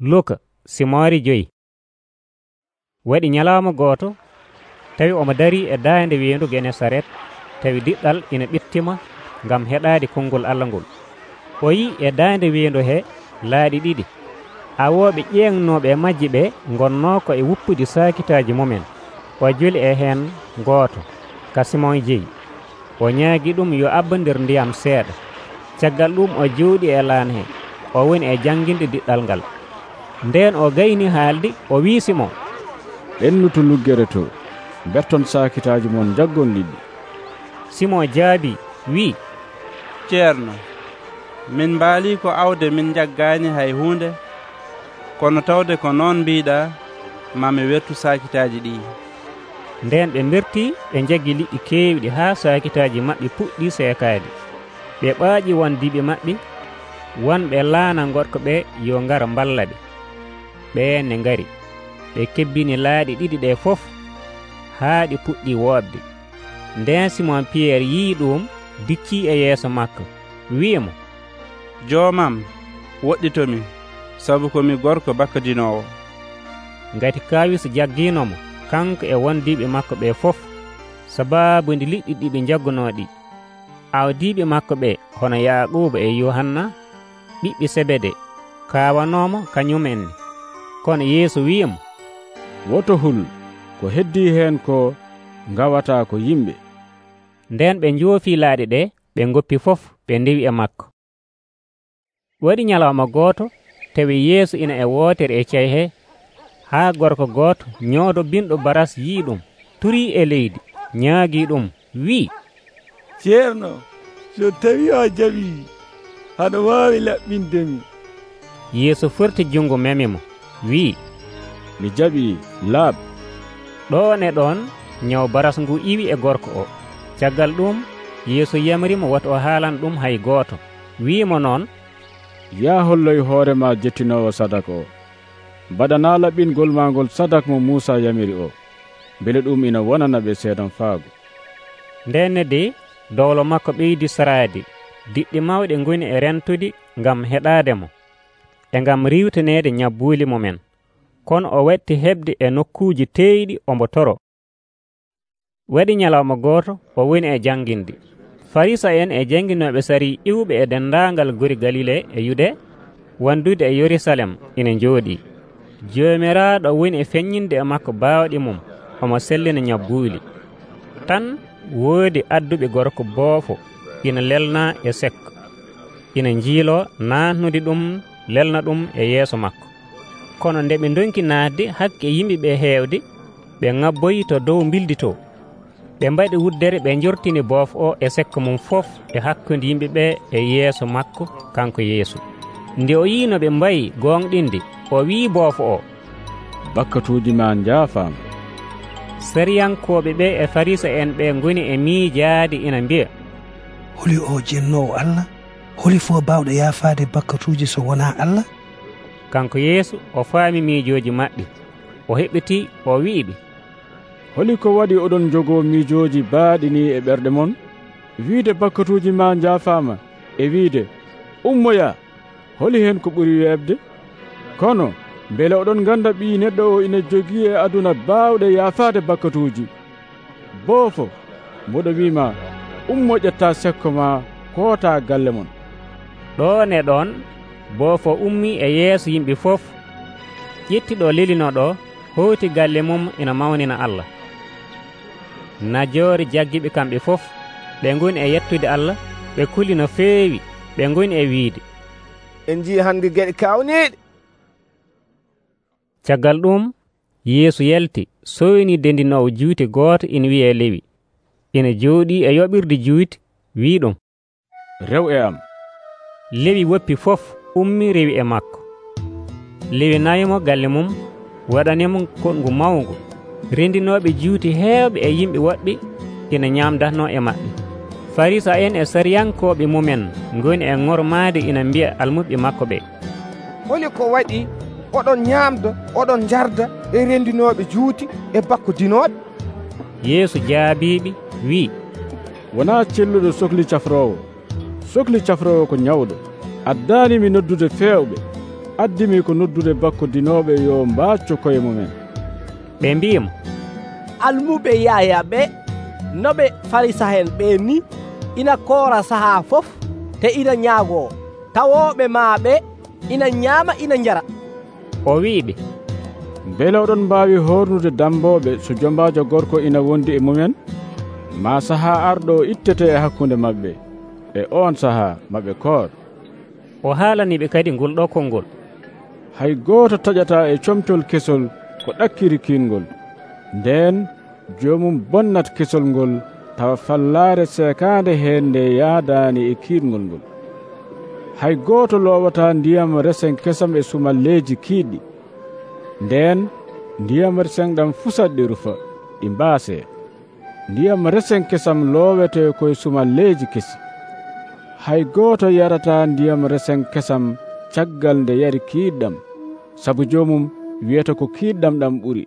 luka simoori joyi. Waɗi ñalawma gooto tawi omo dari e daande weendu genesaret tawi diɗɗal ina ɓittima ngam heɗaade konngol allah ngol. O yi e daande weendu he laaɗi ɗiɗi. Awooɓe ƴeeŋnooɓe e majji ɓe ngonnoo ko e wuppude saakitaaji mumen. O joli e heen gooto ka simon jeyi o ñaagi ɗum yo abba nder ndiyam seeɗa. Caggal ɗum o jooɗi e laan he. O woni e jannginde diɗɗal ngal. nden o gayni haalde o wiisimo ennu to luggere to berton sakitaji mon jaggon liɗɗi simon jaabi wi'i ceerno min mbaali ko awde min jaggani hay hunde kono tawde ko noon mbiɗa mami wertu sakitaji ɗi. Nden ɓe berti ɓe jaggi liɗɗi keewɗi haa sakitaji maɓɓe puɗɗi seekaade ɓe ɓaaƴi wondiɓe maɓɓe wonɓe laana gorko ɓe yo ngara mballa ɓe. ɓeen ne ngari. Ɓe kebbini laaɗi ɗiɗi ɗe fof haa ɗi puɗɗi woodde nden simon piyerre yii ɗum dikki e yeeso makko wi'imo joomam woɗɗitomi sabu komi gorko bakkadinowo ngati kawis jagginomo kanko e wondiɓe makko ɓe fof sababu ndi liɗɗi ɗiɓe jaggunoɗi awdiɓe makko ɓe hono yaquba e yohanna ɓiɓɓe sebede kawanomo kañumenne kono yeeso wi'imo woto hul ko heddi hen ko gawata ko yimɓe. nden ɓe joofi laaɗi ɗe ɓe goppi fof ɓe ndewi e makko. Waɗi ñalawma gooto tawi yeeso ina e wootere e cey he haa gorko gooto ñoodo binɗo baras yii ɗum turi e leydi ñaagii ɗum wi'i. Ceerno so tawi a jaɓi haɗa waawi laɓɓindemi yeeso forti junngo memi mo. wi'i mi jaɓi laaɓ ɗon e ɗon ñaw baras ngu iwi e gorko o. Caggal ɗum yeeso yamrimo wata o haalan ɗum hay gooto. Wi'imo noon ya holloy hoorema jettinowo sadak o. Mbaɗana laɓɓingol ma ngol sadak mo muusa yamiri o. Beele ɗum ina wonana ɓe seedan faago ndenne de dowlo makko ɓeydi saraade diɗɗi mawɗe goni e rentude ngam heɗaade mo. e ngam riwtenede ñabbuuli mumen. Kono o wetti heɓde e nokkuuji teyɗi ombo toro waɗi ñalawma gooto o woni e jannginde farisa en e jannginoɓe sari iwɓe e denndaangal guri galile e yude wandude e yerusalem ina njooɗi. Joomiraaɗo woni e feññinde e makko baawɗi mum omo sellina ñabbuuli tan woodi adduɓe gorko boofo ina lelna e sekko ina njiilo naatnude ɗum lelna ɗum e yeeso makko. Kono nde ɓe donki naatde hakke yimɓe ɓe heewde ɓe ŋabboyi to dow mbildi to. Ɓe mbaɗi wuddere ɓe jortini boof o e sekko mum fof e hakkude yimɓe ɓe e yeeso makko kanko yeeso nde o yino ɓe mbayi gonɗinde o wi'i boof o. Bakkatuji ma jaafama sariyankoɓe ɓe e farisa en ɓe goni e miijaade ina mbiya. Holi o jennowo allah? holi fof bawɗo yafade bakkatuji so wona allah? Kanko yeeso o faami miijoji maɓɓe. O heɓiti o wi'iɓe. Holi ko waɗi oɗon jogoo miijooji baaɗini e ɓerɗe mon? Wiide bakkatuji ma njaafaama e wiide ummoya holi hen ko ɓuri weeɓde kono beele oɗon ganda ɓi neɗɗo o ina jogii e aduna bawɗe yaafaade bakkatuji boofo mboɗo wima ummo ƴetta sekko ma koota galle mon. ɗon e ɗon bo fo ummi e yeeso yimɓe fof ƴettiɗo lelinoɗo howti galle mum ina mawnina allah. Najoore jaggiɓe kamɓe fof ɓe goni e yettude allah ɓe kuli no feewi ɓe goni e wiide. En jii hannde geɗe kawniɗe caggal ɗum yeeso yalti soyni dendinowo juuti gooto ina wiye lewi. Ina jooɗi e yoɓirde juuti wi ɗum. Rew e am. lewi woppi fof ummi rewi e makko. Lewi nayimo galle mum waɗanimo kongu mawgu. Rendinoɓe juuti heewɓe e yimɓe woɗɓe ina ñamdatno e maɓɓe. Farisa en e sariyankoɓe mumen goni e ŋormade ina mbiya almuɓe makko ɓe. Holi ko waɗi oɗon ñamda oɗon jarda e rendinoɓe juuti e bakkudinoɓe yeeso jaabiɓe wi wona celluɗo sohli cafrowo sohli cafrowo ko ñawɗo. Addanimi noddude fewɓe. Addimi ko noddude bakko dinoɓe yo mbacco koye mumen. Ɓe mbimo almuɓe yaya ɓe noɓe farisa farisahen ɓe ni ina koora sahaa fof te ina ñaago. Tawoɓe maaɓe ina ñaama ina njara. O wiiɓe. Beele oɗon mbawi hornude damboɓe so jombajo gorko ina wondi e mumen? Ma sahaa arɗo ittete e hakkude mabɓe e on saha maɓe koor. O haalaniɓe kadi ngol ɗo kolngol hay gooto taƴata e comtol kesol ko ɗakkiri kiingol. Nden joomum bonnat kesol ngol tawa fallaare seekaande heen nde yaadaani e kiitngol ngol. Hay gooto loowata ndiyam resen kesam e sumalleeji kiiɗɗi ndeen ndiyam resen ɗam fusat ɗi rufa ɗi mbaasee ndiyam resen kesam loowete koye sumalleeji kesi. hay goto yarata ndiyam resen kesam caggal nde yari kiiɗɗam. Sabu jomum wiyata ko kiiɗɗam ɗam ɓuri.